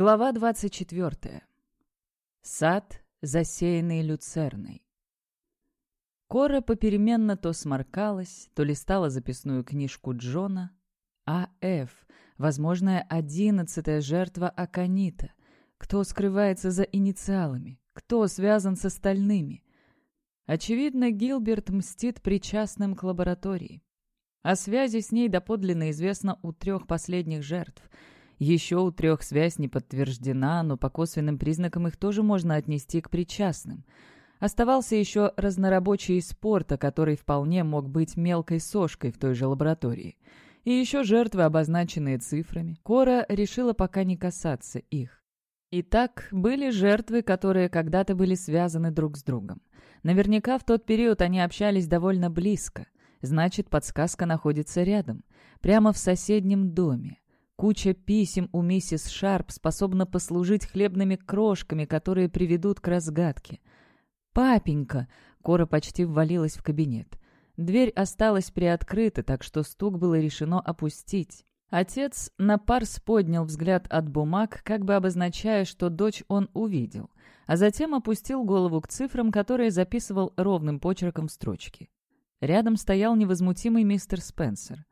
Глава 24. Сад, засеянный люцерной. Кора попеременно то сморкалась, то листала записную книжку Джона. А.Ф. Возможная одиннадцатая жертва Аконита. Кто скрывается за инициалами? Кто связан с остальными? Очевидно, Гилберт мстит причастным к лаборатории. О связи с ней доподлинно известно у трех последних жертв. Еще у трех связь не подтверждена, но по косвенным признакам их тоже можно отнести к причастным. Оставался еще разнорабочий из спорта, который вполне мог быть мелкой сошкой в той же лаборатории. И еще жертвы, обозначенные цифрами. Кора решила пока не касаться их. Итак, были жертвы, которые когда-то были связаны друг с другом. Наверняка в тот период они общались довольно близко – Значит, подсказка находится рядом, прямо в соседнем доме. Куча писем у миссис Шарп способна послужить хлебными крошками, которые приведут к разгадке. «Папенька!» — Кора почти ввалилась в кабинет. Дверь осталась приоткрыта, так что стук было решено опустить. Отец на парс поднял взгляд от бумаг, как бы обозначая, что дочь он увидел, а затем опустил голову к цифрам, которые записывал ровным почерком в строчке. Рядом стоял невозмутимый мистер Спенсер.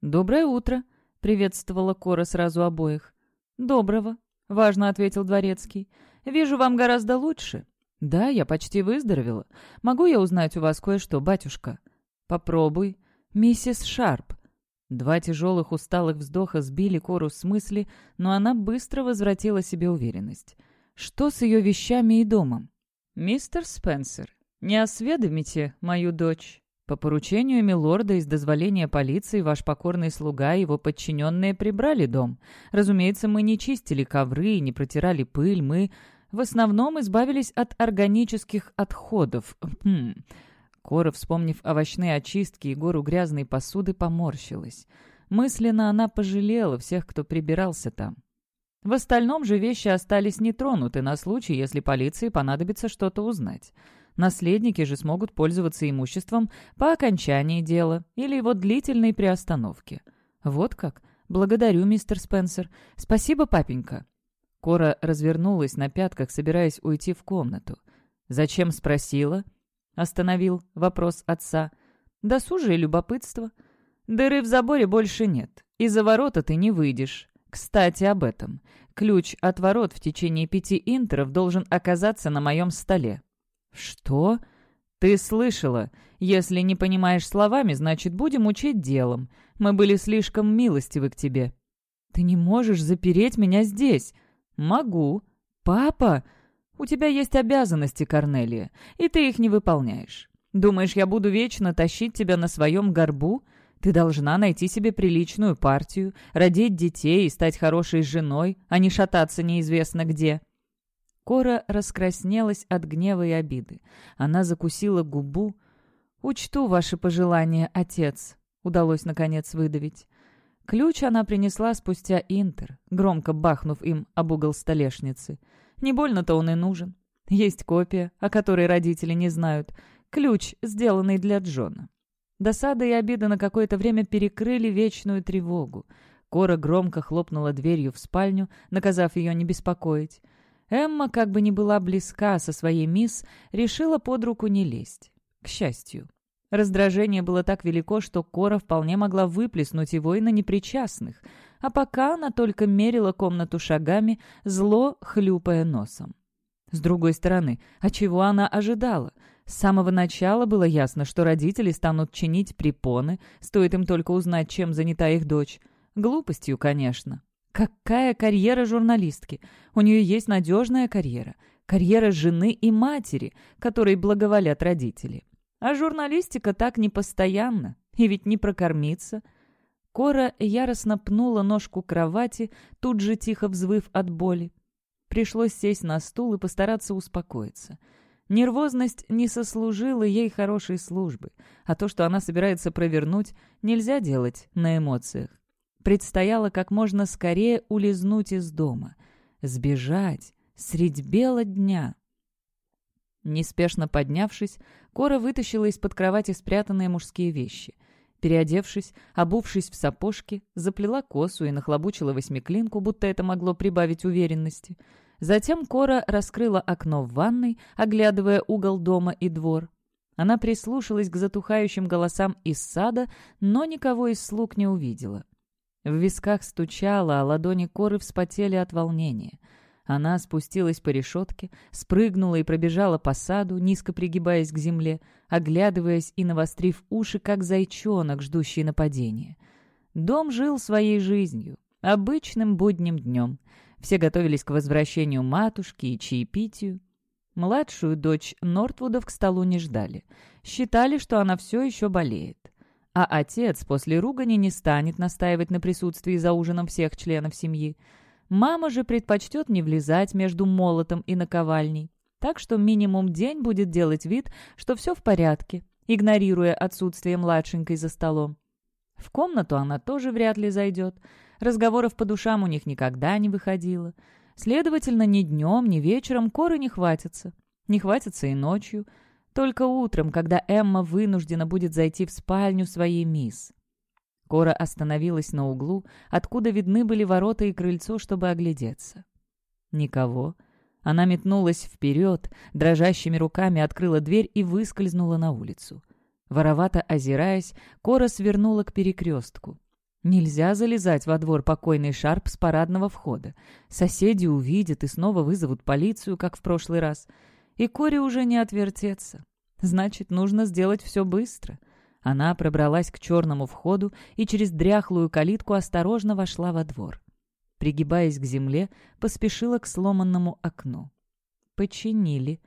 «Доброе утро!» — приветствовала Кора сразу обоих. «Доброго!» — важно ответил Дворецкий. «Вижу, вам гораздо лучше». «Да, я почти выздоровела. Могу я узнать у вас кое-что, батюшка?» «Попробуй. Миссис Шарп». Два тяжелых усталых вздоха сбили Кору с мысли, но она быстро возвратила себе уверенность. «Что с ее вещами и домом?» «Мистер Спенсер, не осведомите мою дочь?» По поручению милорда из дозволения полиции ваш покорный слуга и его подчиненные прибрали дом. Разумеется, мы не чистили ковры и не протирали пыль, мы в основном избавились от органических отходов. Хм. Кора, вспомнив овощные очистки и гору грязной посуды, поморщилась. Мысленно она пожалела всех, кто прибирался там. В остальном же вещи остались нетронуты на случай, если полиции понадобится что-то узнать. Наследники же смогут пользоваться имуществом по окончании дела или его длительной приостановке. Вот как. Благодарю, мистер Спенсер. Спасибо, папенька. Кора развернулась на пятках, собираясь уйти в комнату. «Зачем спросила?» — остановил вопрос отца. «Досужие любопытство. Дыры в заборе больше нет. Из-за ворота ты не выйдешь. Кстати, об этом. Ключ от ворот в течение пяти интеров должен оказаться на моем столе. «Что?» «Ты слышала. Если не понимаешь словами, значит, будем учить делом. Мы были слишком милостивы к тебе». «Ты не можешь запереть меня здесь?» «Могу». «Папа!» «У тебя есть обязанности, Корнелия, и ты их не выполняешь. Думаешь, я буду вечно тащить тебя на своем горбу? Ты должна найти себе приличную партию, родить детей и стать хорошей женой, а не шататься неизвестно где». Кора раскраснелась от гнева и обиды. Она закусила губу. «Учту ваши пожелания, отец», — удалось наконец выдавить. Ключ она принесла спустя интер, громко бахнув им об угол столешницы. Не больно-то он и нужен. Есть копия, о которой родители не знают. Ключ, сделанный для Джона. Досада и обида на какое-то время перекрыли вечную тревогу. Кора громко хлопнула дверью в спальню, наказав ее не беспокоить. Эмма, как бы ни была близка со своей мисс, решила под руку не лезть. К счастью. Раздражение было так велико, что Кора вполне могла выплеснуть его и на непричастных, а пока она только мерила комнату шагами, зло хлюпая носом. С другой стороны, а чего она ожидала? С самого начала было ясно, что родители станут чинить препоны, стоит им только узнать, чем занята их дочь. Глупостью, конечно. Какая карьера журналистки? У нее есть надежная карьера. Карьера жены и матери, которой благоволят родители. А журналистика так непостоянна. И ведь не прокормиться. Кора яростно пнула ножку кровати, тут же тихо взвыв от боли. Пришлось сесть на стул и постараться успокоиться. Нервозность не сослужила ей хорошей службы, а то, что она собирается провернуть, нельзя делать на эмоциях. Предстояло как можно скорее улизнуть из дома. Сбежать средь бела дня. Неспешно поднявшись, Кора вытащила из-под кровати спрятанные мужские вещи. Переодевшись, обувшись в сапожки, заплела косу и нахлобучила восьмиклинку, будто это могло прибавить уверенности. Затем Кора раскрыла окно в ванной, оглядывая угол дома и двор. Она прислушалась к затухающим голосам из сада, но никого из слуг не увидела. В висках стучало, а ладони Коры вспотели от волнения — она спустилась по решетке, спрыгнула и пробежала по саду, низко пригибаясь к земле, оглядываясь и навострив уши, как зайчонок, ждущий нападения. Дом жил своей жизнью, обычным будним днем. Все готовились к возвращению матушки и чаепитию. Младшую дочь Нортвудов к столу не ждали. Считали, что она все еще болеет. А отец после ругани не станет настаивать на присутствии за ужином всех членов семьи. Мама же предпочтет не влезать между молотом и наковальней. Так что минимум день будет делать вид, что все в порядке, игнорируя отсутствие младшенькой за столом. В комнату она тоже вряд ли зайдет. Разговоров по душам у них никогда не выходило. Следовательно, ни днем, ни вечером коры не хватится. Не хватится и ночью. Только утром, когда Эмма вынуждена будет зайти в спальню своей мисс. Кора остановилась на углу, откуда видны были ворота и крыльцо, чтобы оглядеться. Никого. Она метнулась вперед, дрожащими руками открыла дверь и выскользнула на улицу. Воровато озираясь, Кора свернула к перекрестку. Нельзя залезать во двор покойный шарп с парадного входа. Соседи увидят и снова вызовут полицию, как в прошлый раз. И Коре уже не отвертеться. Значит, нужно сделать все быстро — она пробралась к черному входу и через дряхлую калитку осторожно вошла во двор. Пригибаясь к земле, поспешила к сломанному окну. Починили.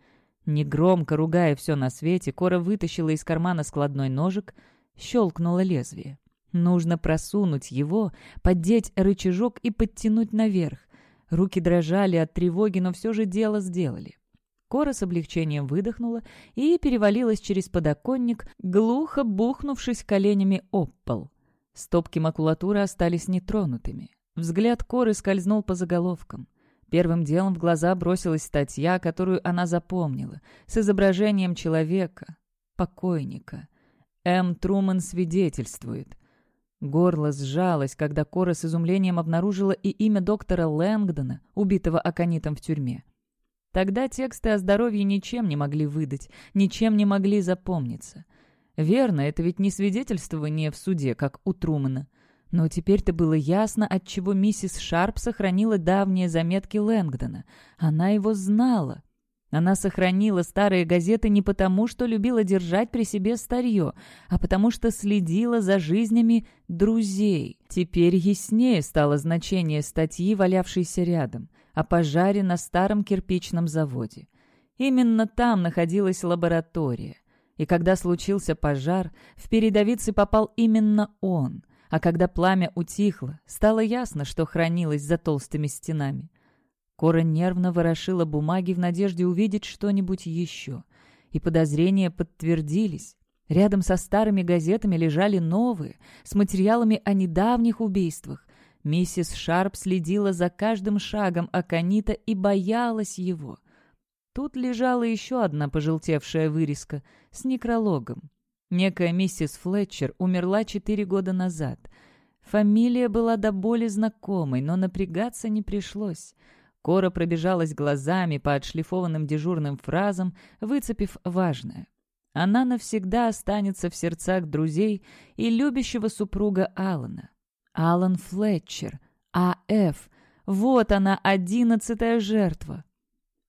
Негромко ругая все на свете, Кора вытащила из кармана складной ножик, щелкнула лезвие. Нужно просунуть его, поддеть рычажок и подтянуть наверх. Руки дрожали от тревоги, но все же дело сделали. Кора с облегчением выдохнула и перевалилась через подоконник, глухо бухнувшись коленями об пол. Стопки макулатуры остались нетронутыми. Взгляд Коры скользнул по заголовкам. Первым делом в глаза бросилась статья, которую она запомнила, с изображением человека, покойника. М. Труман свидетельствует. Горло сжалось, когда Кора с изумлением обнаружила и имя доктора Лэнгдона, убитого аконитом в тюрьме. Тогда тексты о здоровье ничем не могли выдать, ничем не могли запомниться. Верно, это ведь не свидетельствование в суде, как у Трумана. Но теперь-то было ясно, отчего миссис Шарп сохранила давние заметки Лэнгдона. Она его знала. Она сохранила старые газеты не потому, что любила держать при себе старье, а потому что следила за жизнями друзей. Теперь яснее стало значение статьи, валявшейся рядом о пожаре на старом кирпичном заводе. Именно там находилась лаборатория. И когда случился пожар, в передовицы попал именно он. А когда пламя утихло, стало ясно, что хранилось за толстыми стенами. Кора нервно ворошила бумаги в надежде увидеть что-нибудь еще. И подозрения подтвердились. Рядом со старыми газетами лежали новые, с материалами о недавних убийствах, Миссис Шарп следила за каждым шагом Аконита и боялась его. Тут лежала еще одна пожелтевшая вырезка с некрологом. Некая миссис Флетчер умерла четыре года назад. Фамилия была до боли знакомой, но напрягаться не пришлось. Кора пробежалась глазами по отшлифованным дежурным фразам, выцепив важное. Она навсегда останется в сердцах друзей и любящего супруга Алана. Алан Флетчер, А.Ф. Вот она, одиннадцатая жертва.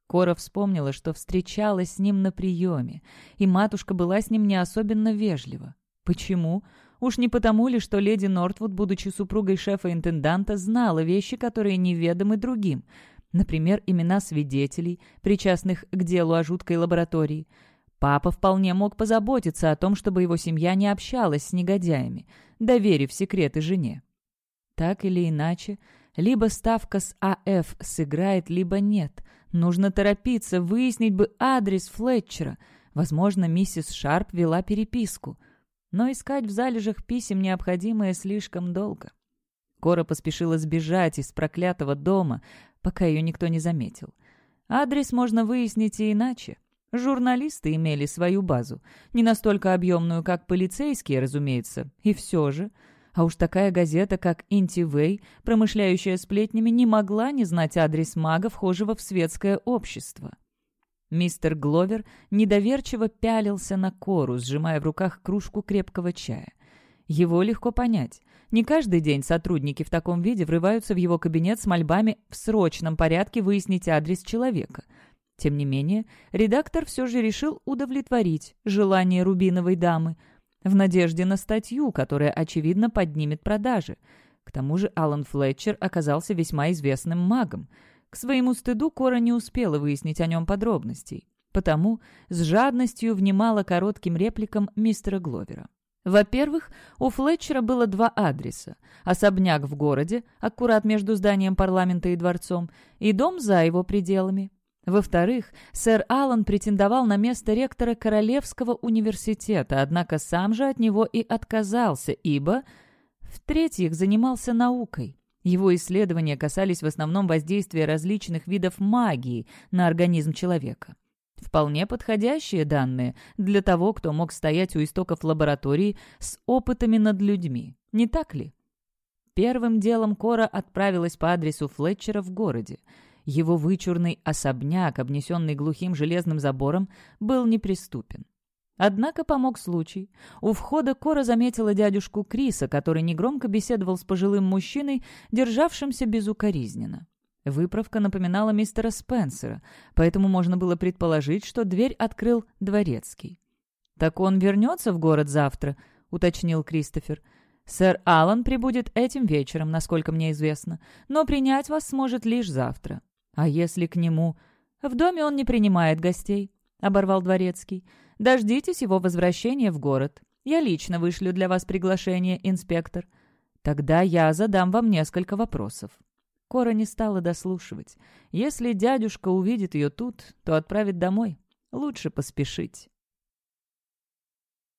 Кора вспомнила, что встречалась с ним на приеме, и матушка была с ним не особенно вежлива. Почему? Уж не потому ли, что леди Нортвуд, будучи супругой шефа-интенданта, знала вещи, которые неведомы другим. Например, имена свидетелей, причастных к делу о жуткой лаборатории. Папа вполне мог позаботиться о том, чтобы его семья не общалась с негодяями, доверив секреты жене. Так или иначе, либо ставка с АФ сыграет, либо нет. Нужно торопиться, выяснить бы адрес Флетчера. Возможно, миссис Шарп вела переписку. Но искать в залежах писем необходимое слишком долго. Кора поспешила сбежать из проклятого дома, пока ее никто не заметил. Адрес можно выяснить и иначе. Журналисты имели свою базу. Не настолько объемную, как полицейские, разумеется. И все же... А уж такая газета, как «Интивей», промышляющая сплетнями, не могла не знать адрес мага, вхожего в светское общество. Мистер Гловер недоверчиво пялился на кору, сжимая в руках кружку крепкого чая. Его легко понять. Не каждый день сотрудники в таком виде врываются в его кабинет с мольбами в срочном порядке выяснить адрес человека. Тем не менее, редактор все же решил удовлетворить желание рубиновой дамы в надежде на статью, которая, очевидно, поднимет продажи. К тому же Алан Флетчер оказался весьма известным магом. К своему стыду Кора не успела выяснить о нем подробностей. Потому с жадностью внимала коротким репликам мистера Гловера. Во-первых, у Флетчера было два адреса. Особняк в городе, аккурат между зданием парламента и дворцом, и дом за его пределами. Во-вторых, сэр Аллан претендовал на место ректора Королевского университета, однако сам же от него и отказался, ибо... В-третьих, занимался наукой. Его исследования касались в основном воздействия различных видов магии на организм человека. Вполне подходящие данные для того, кто мог стоять у истоков лаборатории с опытами над людьми. Не так ли? Первым делом Кора отправилась по адресу Флетчера в городе. Его вычурный особняк, обнесенный глухим железным забором, был неприступен. Однако помог случай. У входа Кора заметила дядюшку Криса, который негромко беседовал с пожилым мужчиной, державшимся безукоризненно. Выправка напоминала мистера Спенсера, поэтому можно было предположить, что дверь открыл дворецкий. «Так он вернется в город завтра», — уточнил Кристофер. «Сэр Аллан прибудет этим вечером, насколько мне известно, но принять вас сможет лишь завтра. А если к нему...» «В доме он не принимает гостей», — оборвал дворецкий. «Дождитесь его возвращения в город. Я лично вышлю для вас приглашение, инспектор. Тогда я задам вам несколько вопросов». Кора не стала дослушивать. Если дядюшка увидит ее тут, то отправит домой. Лучше поспешить.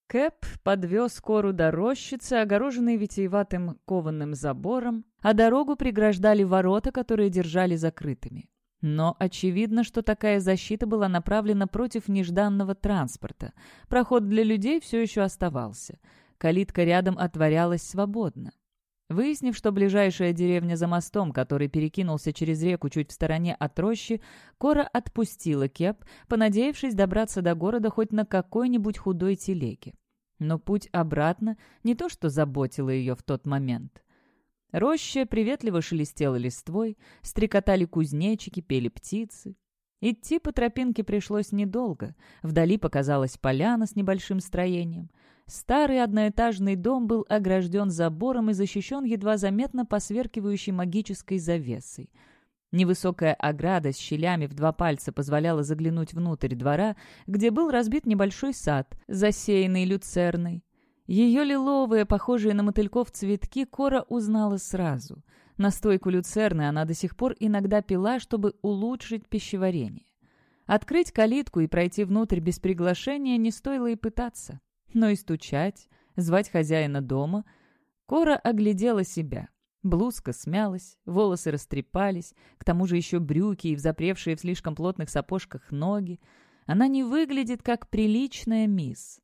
Кэп подвез Кору до рощицы, огороженной витиеватым кованым забором, а дорогу преграждали ворота, которые держали закрытыми. Но очевидно, что такая защита была направлена против нежданного транспорта. Проход для людей все еще оставался. Калитка рядом отворялась свободно. Выяснив, что ближайшая деревня за мостом, который перекинулся через реку чуть в стороне от рощи, Кора отпустила Кеп, понадеявшись добраться до города хоть на какой-нибудь худой телеге. Но путь обратно не то что заботило ее в тот момент. Роща приветливо шелестела листвой, стрекотали кузнечики, пели птицы. Идти по тропинке пришлось недолго. Вдали показалась поляна с небольшим строением. Старый одноэтажный дом был огражден забором и защищен едва заметно посверкивающей магической завесой. Невысокая ограда с щелями в два пальца позволяла заглянуть внутрь двора, где был разбит небольшой сад, засеянный люцерной. Ее лиловые, похожие на мотыльков цветки, Кора узнала сразу. Настойку люцерны она до сих пор иногда пила, чтобы улучшить пищеварение. Открыть калитку и пройти внутрь без приглашения не стоило и пытаться. Но и стучать, звать хозяина дома. Кора оглядела себя. Блузка смялась, волосы растрепались, к тому же еще брюки и взапревшие в слишком плотных сапожках ноги. Она не выглядит как приличная мисс.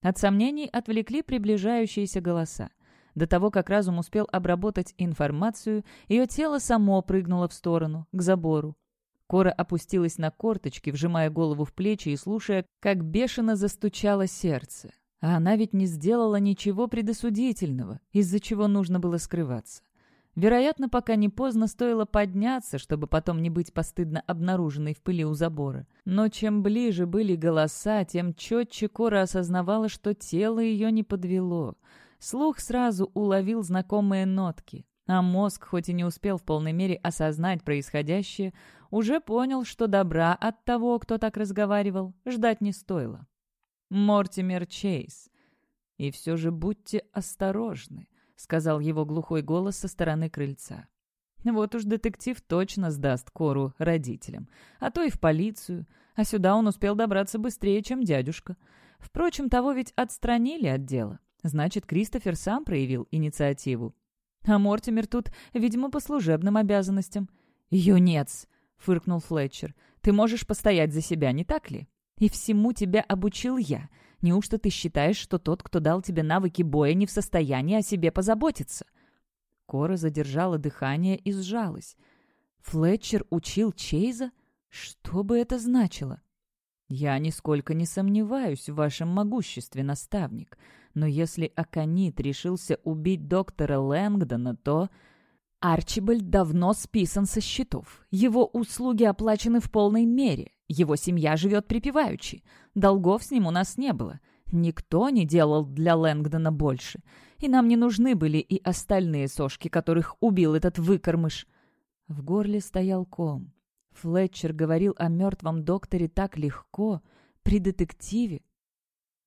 От сомнений отвлекли приближающиеся голоса. До того, как разум успел обработать информацию, ее тело само прыгнуло в сторону, к забору. Кора опустилась на корточки, вжимая голову в плечи и слушая, как бешено застучало сердце. А она ведь не сделала ничего предосудительного, из-за чего нужно было скрываться. Вероятно, пока не поздно стоило подняться, чтобы потом не быть постыдно обнаруженной в пыли у забора. Но чем ближе были голоса, тем четче Кора осознавала, что тело ее не подвело. Слух сразу уловил знакомые нотки, а мозг, хоть и не успел в полной мере осознать происходящее, уже понял, что добра от того, кто так разговаривал, ждать не стоило. Мортимер Чейз. И все же будьте осторожны, сказал его глухой голос со стороны крыльца. Вот уж детектив точно сдаст Кору родителям, а то и в полицию, а сюда он успел добраться быстрее, чем дядюшка. Впрочем, того ведь отстранили от дела. Значит, Кристофер сам проявил инициативу. А Мортимер тут, видимо, по служебным обязанностям. «Юнец!» — фыркнул Флетчер. «Ты можешь постоять за себя, не так ли? И всему тебя обучил я. Неужто ты считаешь, что тот, кто дал тебе навыки боя, не в состоянии о себе позаботиться?» Кора задержала дыхание и сжалась. «Флетчер учил Чейза? Что бы это значило?» «Я нисколько не сомневаюсь в вашем могуществе, наставник. Но если Аконит решился убить доктора Лэнгдона, то...» Арчибальд давно списан со счетов. Его услуги оплачены в полной мере. Его семья живет припеваючи. Долгов с ним у нас не было. Никто не делал для Лэнгдона больше. И нам не нужны были и остальные сошки, которых убил этот выкормыш. В горле стоял ком. Флетчер говорил о мертвом докторе так легко, при детективе.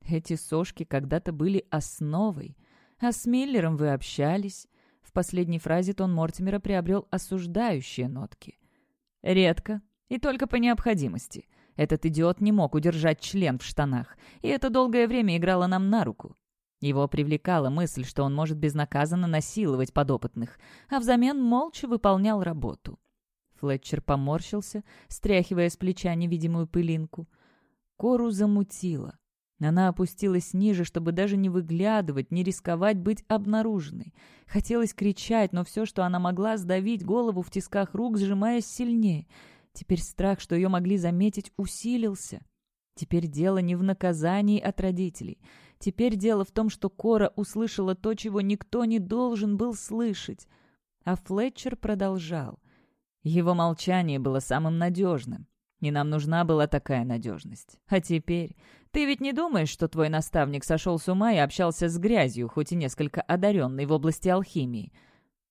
Эти сошки когда-то были основой. А с Миллером вы общались. В последней фразе тон Мортимера приобрел осуждающие нотки. «Редко. И только по необходимости. Этот идиот не мог удержать член в штанах, и это долгое время играло нам на руку. Его привлекала мысль, что он может безнаказанно насиловать подопытных, а взамен молча выполнял работу. Флетчер поморщился, стряхивая с плеча невидимую пылинку. Кору замутило. Она опустилась ниже, чтобы даже не выглядывать, не рисковать быть обнаруженной. Хотелось кричать, но все, что она могла, сдавить голову в тисках рук, сжимаясь сильнее. Теперь страх, что ее могли заметить, усилился. Теперь дело не в наказании от родителей. Теперь дело в том, что Кора услышала то, чего никто не должен был слышать. А Флетчер продолжал. Его молчание было самым надежным. И нам нужна была такая надежность. А теперь... Ты ведь не думаешь, что твой наставник сошел с ума и общался с грязью, хоть и несколько одаренный в области алхимии?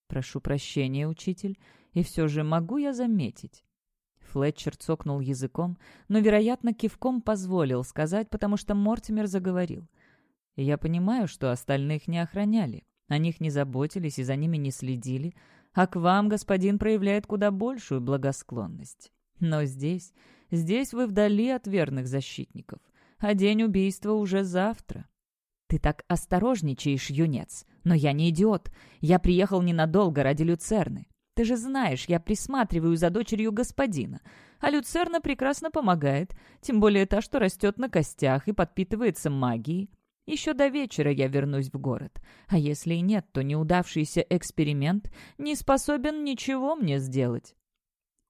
Прошу прощения, учитель, и все же могу я заметить. Флетчер цокнул языком, но, вероятно, кивком позволил сказать, потому что Мортимер заговорил. «Я понимаю, что остальных не охраняли, о них не заботились и за ними не следили, а к вам господин проявляет куда большую благосклонность. Но здесь, здесь вы вдали от верных защитников, а день убийства уже завтра. Ты так осторожничаешь, юнец, но я не идиот. Я приехал ненадолго ради Люцерны. Ты же знаешь, я присматриваю за дочерью господина, а Люцерна прекрасно помогает, тем более та, что растет на костях и подпитывается магией. Еще до вечера я вернусь в город. А если и нет, то неудавшийся эксперимент не способен ничего мне сделать».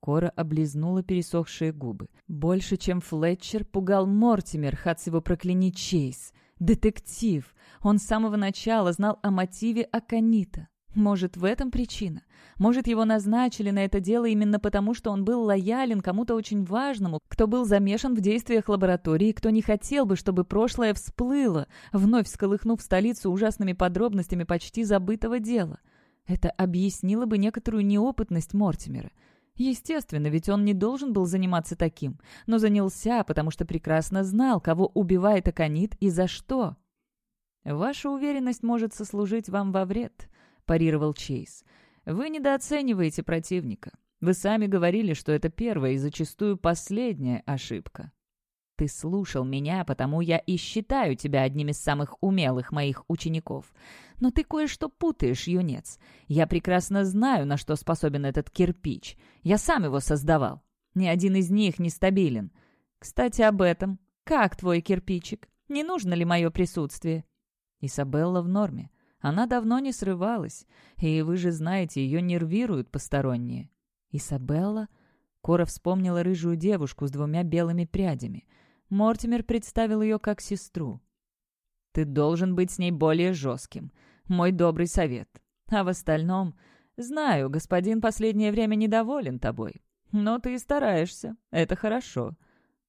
Кора облизнула пересохшие губы. Больше, чем Флетчер, пугал Мортимер, хат его прокляни Чейз. Детектив. Он с самого начала знал о мотиве Аканита. Может, в этом причина? Может, его назначили на это дело именно потому, что он был лоялен кому-то очень важному, кто был замешан в действиях лаборатории, кто не хотел бы, чтобы прошлое всплыло, вновь сколыхнув столицу ужасными подробностями почти забытого дела. Это объяснило бы некоторую неопытность Мортимера. Естественно, ведь он не должен был заниматься таким, но занялся, потому что прекрасно знал, кого убивает Аконит и за что. Ваша уверенность может сослужить вам во вред —— парировал Чейз. «Вы недооцениваете противника. Вы сами говорили, что это первая и зачастую последняя ошибка. Ты слушал меня, потому я и считаю тебя одним из самых умелых моих учеников. Но ты кое-что путаешь, юнец. Я прекрасно знаю, на что способен этот кирпич. Я сам его создавал. Ни один из них не стабилен. Кстати, об этом. Как твой кирпичик? Не нужно ли мое присутствие?» Исабелла в норме. Она давно не срывалась, и вы же знаете, ее нервируют посторонние. Isabella, Кора вспомнила рыжую девушку с двумя белыми прядями. Мортимер представил ее как сестру. «Ты должен быть с ней более жестким. Мой добрый совет. А в остальном... Знаю, господин последнее время недоволен тобой. Но ты стараешься. Это хорошо.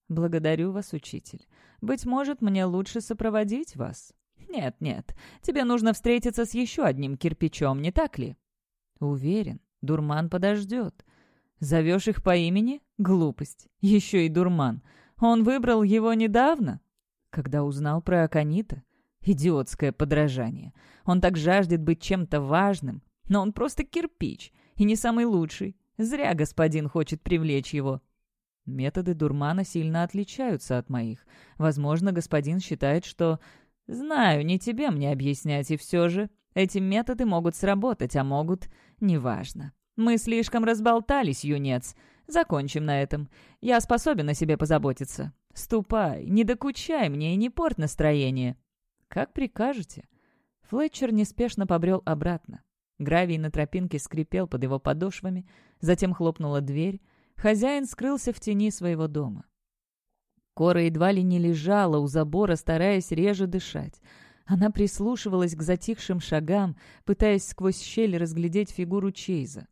Благодарю вас, учитель. Быть может, мне лучше сопроводить вас?» «Нет, нет, тебе нужно встретиться с еще одним кирпичом, не так ли?» «Уверен, дурман подождет. Зовешь их по имени? Глупость. Еще и дурман. Он выбрал его недавно?» Когда узнал про Аконита? Идиотское подражание. Он так жаждет быть чем-то важным, но он просто кирпич, и не самый лучший. Зря господин хочет привлечь его. Методы дурмана сильно отличаются от моих. Возможно, господин считает, что «Знаю, не тебе мне объяснять, и все же. Эти методы могут сработать, а могут... Неважно. Мы слишком разболтались, юнец. Закончим на этом. Я способен о себе позаботиться. «Ступай, не докучай мне и не порт настроение». «Как прикажете». Флетчер неспешно побрел обратно. Гравий на тропинке скрипел под его подошвами, затем хлопнула дверь. Хозяин скрылся в тени своего дома. Кора едва ли не лежала у забора, стараясь реже дышать. Она прислушивалась к затихшим шагам, пытаясь сквозь щель разглядеть фигуру Чейза.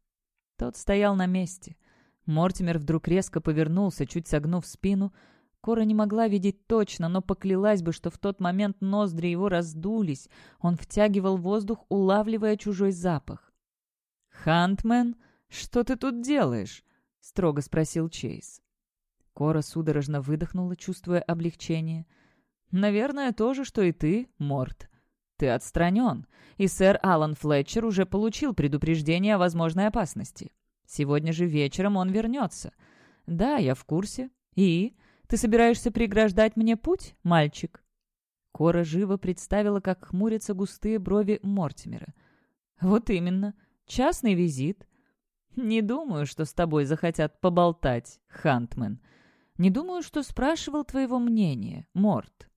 Тот стоял на месте. Мортимер вдруг резко повернулся, чуть согнув спину. Кора не могла видеть точно, но поклялась бы, что в тот момент ноздри его раздулись. Он втягивал воздух, улавливая чужой запах. «Хантмен, что ты тут делаешь?» — строго спросил Чейз. Кора судорожно выдохнула, чувствуя облегчение. «Наверное, то же, что и ты, Морт. Ты отстранен, и сэр Алан Флетчер уже получил предупреждение о возможной опасности. Сегодня же вечером он вернется. Да, я в курсе. И? Ты собираешься преграждать мне путь, мальчик?» Кора живо представила, как хмурятся густые брови Мортимера. «Вот именно. Частный визит. Не думаю, что с тобой захотят поболтать, Хантмен. Не думаю, что спрашивал твоего мнения, Морт».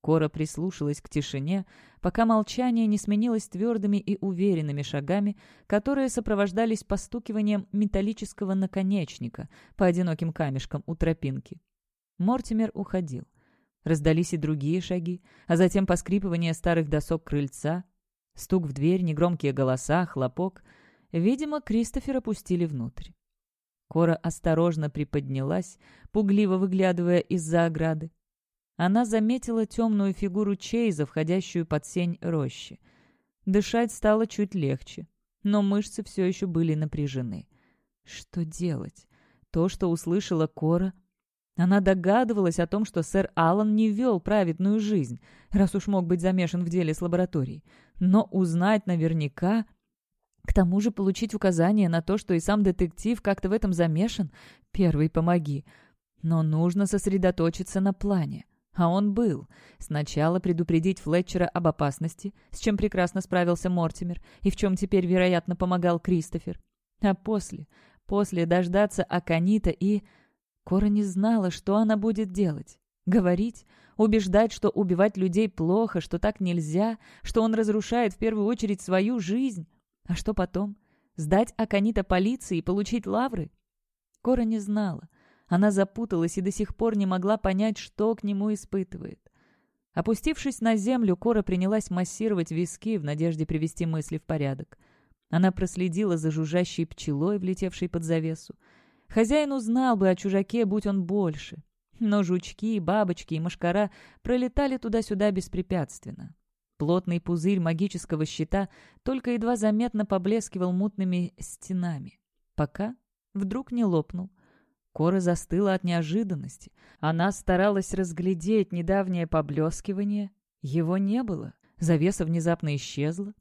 Кора прислушалась к тишине, пока молчание не сменилось твердыми и уверенными шагами, которые сопровождались постукиванием металлического наконечника по одиноким камешкам у тропинки. Мортимер уходил. Раздались и другие шаги, а затем поскрипывание старых досок крыльца, стук в дверь, негромкие голоса, хлопок. Видимо, Кристофера пустили внутрь. Кора осторожно приподнялась, пугливо выглядывая из-за ограды. Она заметила темную фигуру Чейза, входящую под сень рощи. Дышать стало чуть легче, но мышцы все еще были напряжены. Что делать? То, что услышала Кора... Она догадывалась о том, что сэр Аллан не вел праведную жизнь, раз уж мог быть замешан в деле с лабораторией. Но узнать наверняка... К тому же получить указание на то, что и сам детектив как-то в этом замешан, первый помоги. Но нужно сосредоточиться на плане. А он был. Сначала предупредить Флетчера об опасности, с чем прекрасно справился Мортимер, и в чем теперь, вероятно, помогал Кристофер. А после, после дождаться Аканита и... Кора не знала, что она будет делать. Говорить, убеждать, что убивать людей плохо, что так нельзя, что он разрушает в первую очередь свою жизнь. А что потом? Сдать Аканита полиции и получить лавры? Кора не знала. Она запуталась и до сих пор не могла понять, что к нему испытывает. Опустившись на землю, Кора принялась массировать виски в надежде привести мысли в порядок. Она проследила за жужжащей пчелой, влетевшей под завесу. Хозяин узнал бы о чужаке, будь он больше. Но жучки, бабочки и мошкара пролетали туда-сюда беспрепятственно. Плотный пузырь магического щита только едва заметно поблескивал мутными стенами, пока вдруг не лопнул. Кора застыла от неожиданности. Она старалась разглядеть недавнее поблескивание. Его не было. Завеса внезапно исчезла.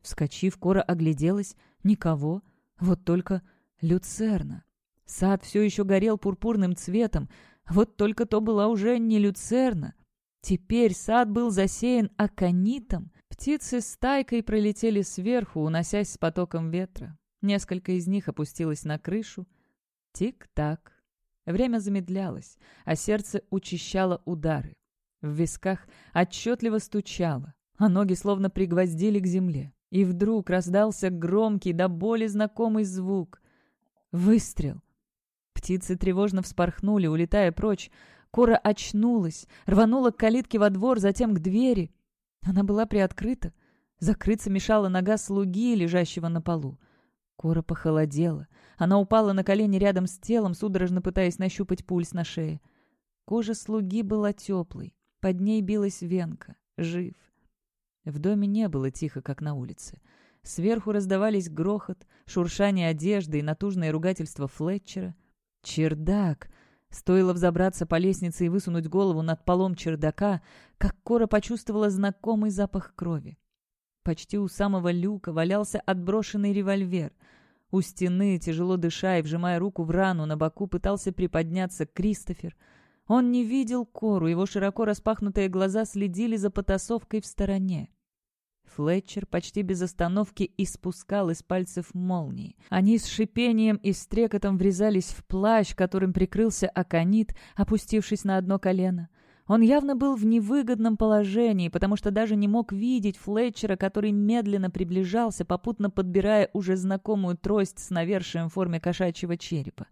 Вскочив, Кора огляделась. Никого. Вот только люцерна. Сад все еще горел пурпурным цветом. Вот только то была уже не люцерна. Теперь сад был засеян аконитом. Птицы стайкой пролетели сверху, уносясь с потоком ветра. Несколько из них опустилось на крышу. Тик-так. Время замедлялось, а сердце учащало удары. В висках отчетливо стучало, а ноги словно пригвоздили к земле. И вдруг раздался громкий, до боли знакомый звук. Выстрел. Птицы тревожно вспорхнули, улетая прочь, Кора очнулась, рванула к калитке во двор, затем к двери. Она была приоткрыта. Закрыться мешала нога слуги, лежащего на полу. Кора похолодела. Она упала на колени рядом с телом, судорожно пытаясь нащупать пульс на шее. Кожа слуги была теплой. Под ней билась венка. Жив. В доме не было тихо, как на улице. Сверху раздавались грохот, шуршание одежды и натужное ругательство Флетчера. «Чердак!» Стоило взобраться по лестнице и высунуть голову над полом чердака, как Кора почувствовала знакомый запах крови. Почти у самого люка валялся отброшенный револьвер. У стены, тяжело дыша и вжимая руку в рану, на боку пытался приподняться Кристофер. Он не видел Кору, его широко распахнутые глаза следили за потасовкой в стороне. Флетчер почти без остановки испускал из пальцев молнии. Они с шипением и стрекотом врезались в плащ, которым прикрылся Аконит, опустившись на одно колено. Он явно был в невыгодном положении, потому что даже не мог видеть Флетчера, который медленно приближался, попутно подбирая уже знакомую трость с навершием в форме кошачьего черепа.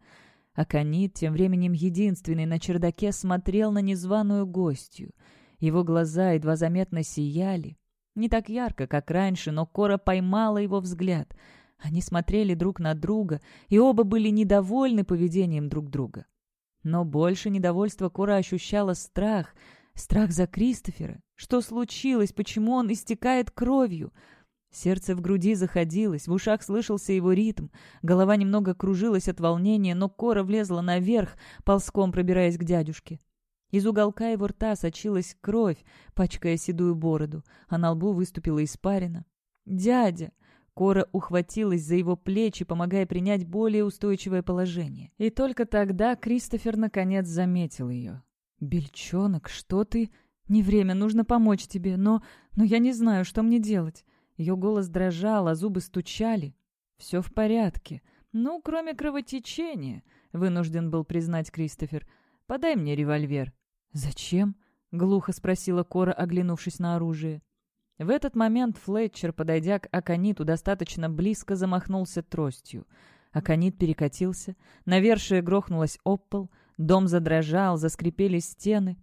Аконит, тем временем единственный на чердаке, смотрел на незваную гостью. Его глаза едва заметно сияли. Не так ярко, как раньше, но Кора поймала его взгляд. Они смотрели друг на друга, и оба были недовольны поведением друг друга. Но больше недовольства Кора ощущала страх. Страх за Кристофера. Что случилось? Почему он истекает кровью? Сердце в груди заходилось, в ушах слышался его ритм. Голова немного кружилась от волнения, но Кора влезла наверх, ползком пробираясь к дядюшке. Из уголка его рта сочилась кровь, пачкая седую бороду, а на лбу выступила испарина. «Дядя!» Кора ухватилась за его плечи, помогая принять более устойчивое положение. И только тогда Кристофер наконец заметил ее. «Бельчонок, что ты...» «Не время, нужно помочь тебе, но... но я не знаю, что мне делать». Ее голос дрожал, а зубы стучали. «Все в порядке. Ну, кроме кровотечения», — вынужден был признать Кристофер. «Подай мне револьвер». «Зачем?» — глухо спросила Кора, оглянувшись на оружие. В этот момент Флетчер, подойдя к Акониту, достаточно близко замахнулся тростью. Аконит перекатился, навершие грохнулось об пол, дом задрожал, заскрипели стены.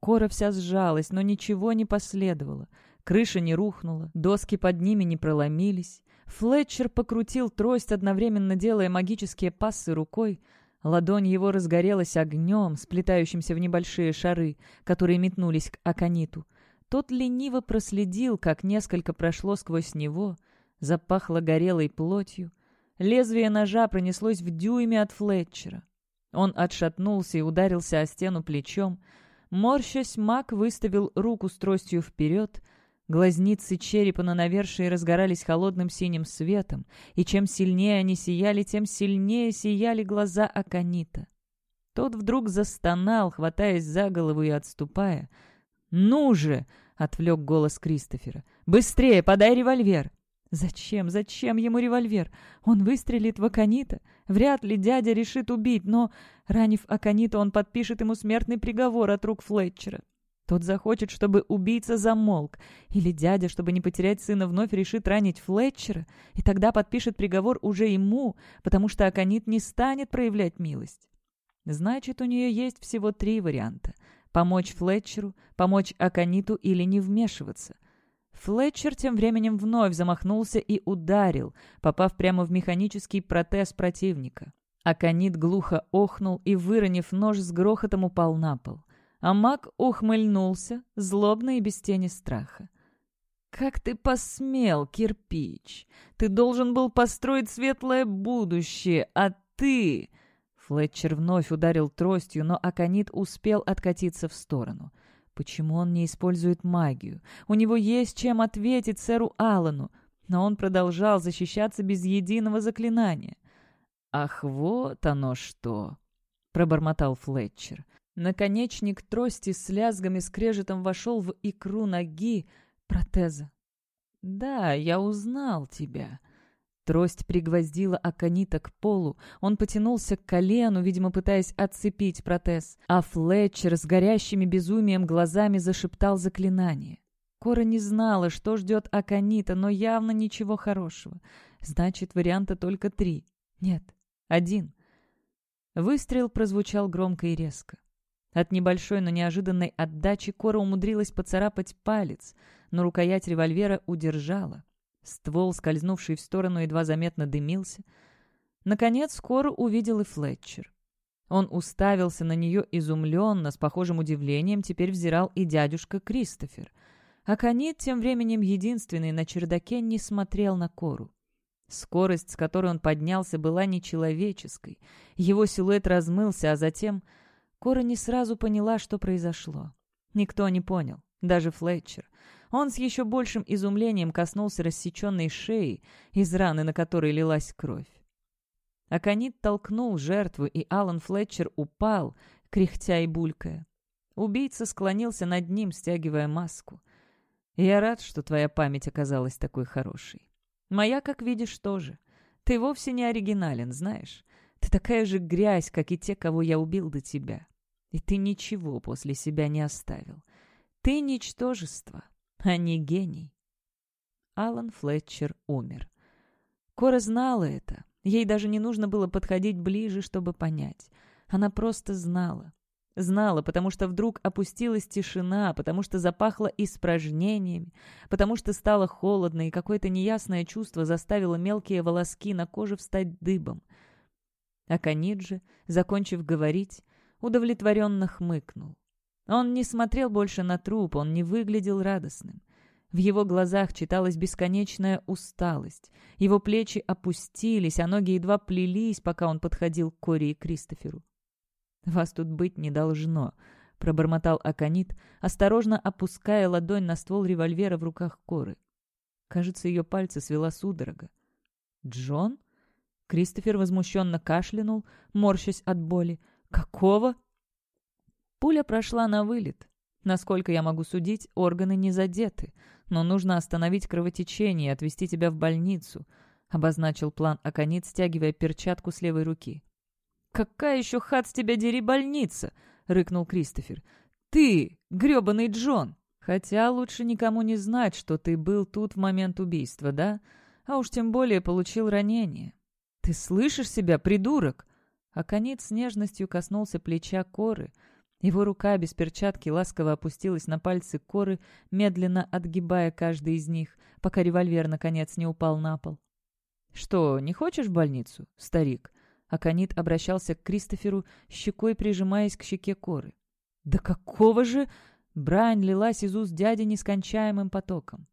Кора вся сжалась, но ничего не последовало. Крыша не рухнула, доски под ними не проломились. Флетчер покрутил трость, одновременно делая магические пассы рукой. Ладонь его разгорелась огнем, сплетающимся в небольшие шары, которые метнулись к Акониту. Тот лениво проследил, как несколько прошло сквозь него, запахло горелой плотью. Лезвие ножа пронеслось в дюйме от Флетчера. Он отшатнулся и ударился о стену плечом. Морщась, маг выставил руку с тростью вперед. Глазницы черепа на навершии разгорались холодным синим светом, и чем сильнее они сияли, тем сильнее сияли глаза Аконита. Тот вдруг застонал, хватаясь за голову и отступая. «Ну же!» — отвлек голос Кристофера. «Быстрее, подай револьвер!» «Зачем? Зачем ему револьвер? Он выстрелит в Аконита. Вряд ли дядя решит убить, но, ранив Аконита, он подпишет ему смертный приговор от рук Флетчера. Тот захочет, чтобы убийца замолк. Или дядя, чтобы не потерять сына, вновь решит ранить Флетчера, и тогда подпишет приговор уже ему, потому что Аконит не станет проявлять милость. Значит, у нее есть всего три варианта. Помочь Флетчеру, помочь Акониту или не вмешиваться. Флетчер тем временем вновь замахнулся и ударил, попав прямо в механический протез противника. Аконит глухо охнул и, выронив нож, с грохотом упал на пол. А маг ухмыльнулся, злобно и без тени страха. «Как ты посмел, кирпич! Ты должен был построить светлое будущее, а ты...» Флетчер вновь ударил тростью, но Аконит успел откатиться в сторону. Почему он не использует магию? У него есть чем ответить сэру Аллану, но он продолжал защищаться без единого заклинания. «Ах, вот оно что!» — пробормотал Флетчер. Наконечник трости с лязгами скрежетом вошел в икру ноги протеза. «Да, я узнал тебя», Трость пригвоздила Аконита к полу. Он потянулся к колену, видимо, пытаясь отцепить протез. А Флетчер с горящими безумием глазами зашептал заклинание. Кора не знала, что ждет Аконита, но явно ничего хорошего. Значит, варианта только три. Нет, один. Выстрел прозвучал громко и резко. От небольшой, но неожиданной отдачи Кора умудрилась поцарапать палец, но рукоять револьвера удержала. Ствол, скользнувший в сторону, едва заметно дымился. Наконец, скоро увидел и Флетчер. Он уставился на нее изумленно, с похожим удивлением теперь взирал и дядюшка Кристофер. А Канит, тем временем единственный на чердаке, не смотрел на Кору. Скорость, с которой он поднялся, была нечеловеческой. Его силуэт размылся, а затем... Кора не сразу поняла, что произошло. Никто не понял, даже Флетчер. Он с еще большим изумлением коснулся рассеченной шеи, из раны, на которой лилась кровь. Аконит толкнул жертву, и Алан Флетчер упал, кряхтя и булькая. Убийца склонился над ним, стягивая маску. Я рад, что твоя память оказалась такой хорошей. Моя, как видишь, тоже. Ты вовсе не оригинален, знаешь. Ты такая же грязь, как и те, кого я убил до тебя. И ты ничего после себя не оставил. Ты ничтожество, а не гений. Алан Флетчер умер. Кора знала это. Ей даже не нужно было подходить ближе, чтобы понять. Она просто знала. Знала, потому что вдруг опустилась тишина, потому что запахло испражнениями, потому что стало холодно, и какое-то неясное чувство заставило мелкие волоски на коже встать дыбом. А Каниджи, закончив говорить, удовлетворенно хмыкнул. Он не смотрел больше на труп, он не выглядел радостным. В его глазах читалась бесконечная усталость. Его плечи опустились, а ноги едва плелись, пока он подходил к Кори и Кристоферу. «Вас тут быть не должно», — пробормотал Аконит, осторожно опуская ладонь на ствол револьвера в руках Коры. Кажется, ее пальцы свела судорога. «Джон?» Кристофер возмущенно кашлянул, морщась от боли. «Какого?» Пуля прошла на вылет. Насколько я могу судить, органы не задеты, но нужно остановить кровотечение и отвезти тебя в больницу», — обозначил план Аконит, стягивая перчатку с левой руки. «Какая еще хат с тебя дери больница?» — рыкнул Кристофер. «Ты, гребаный Джон! Хотя лучше никому не знать, что ты был тут в момент убийства, да? А уж тем более получил ранение. Ты слышишь себя, придурок?» Аконит с нежностью коснулся плеча Коры. Его рука без перчатки ласково опустилась на пальцы Коры, медленно отгибая каждый из них, пока револьвер, наконец, не упал на пол. «Что, не хочешь в больницу, старик?» Аконит обращался к Кристоферу, щекой прижимаясь к щеке коры. «Да какого же...» Брань лилась из уст дяди нескончаемым потоком.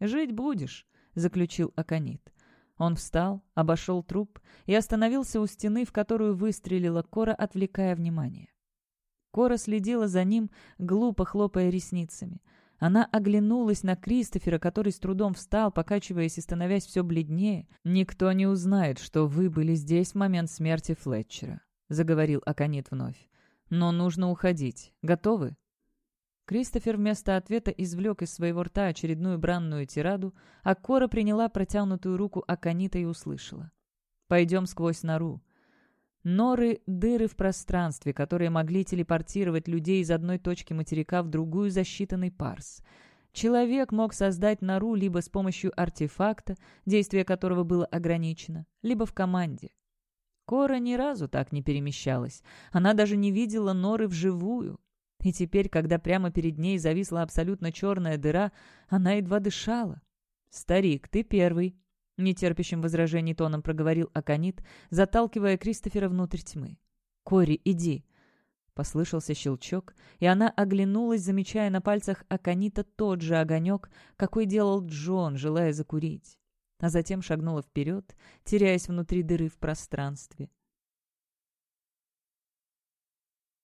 «Жить будешь», — заключил Аконит. Он встал, обошел труп и остановился у стены, в которую выстрелила Кора, отвлекая внимание. Кора следила за ним, глупо хлопая ресницами. Она оглянулась на Кристофера, который с трудом встал, покачиваясь и становясь все бледнее. «Никто не узнает, что вы были здесь в момент смерти Флетчера», — заговорил Аконит вновь. «Но нужно уходить. Готовы?» Кристофер вместо ответа извлек из своего рта очередную бранную тираду, а Кора приняла протянутую руку Аконита и услышала. «Пойдем сквозь нору. Норы — дыры в пространстве, которые могли телепортировать людей из одной точки материка в другую за считанный парс. Человек мог создать нору либо с помощью артефакта, действие которого было ограничено, либо в команде. Кора ни разу так не перемещалась. Она даже не видела норы вживую. И теперь, когда прямо перед ней зависла абсолютно черная дыра, она едва дышала. «Старик, ты первый», Нетерпящим возражений тоном проговорил Аконит, заталкивая Кристофера внутрь тьмы. «Кори, иди!» Послышался щелчок, и она оглянулась, замечая на пальцах Аконита тот же огонек, какой делал Джон, желая закурить. А затем шагнула вперед, теряясь внутри дыры в пространстве.